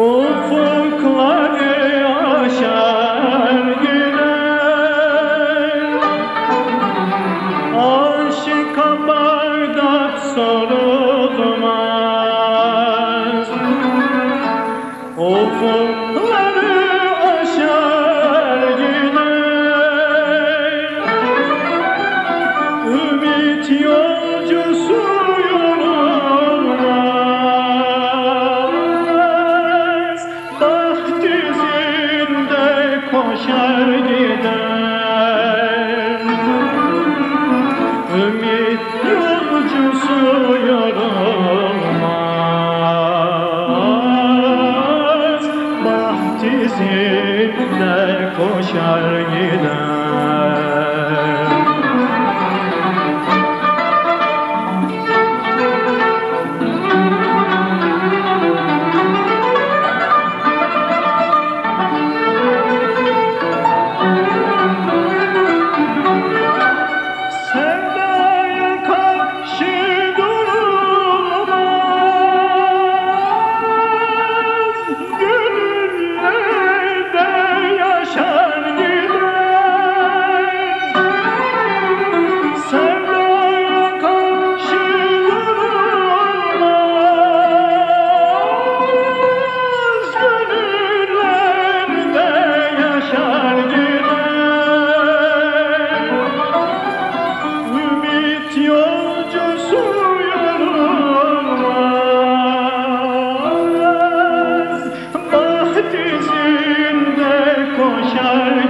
Ufukları aşar gider. Aşıka bardak sorulmaz Ufukları aşar gider. Ümit yolcusu koşar gider. Ümit yolcusu yorulmaz Bahçesinde koşar gider. Gestalt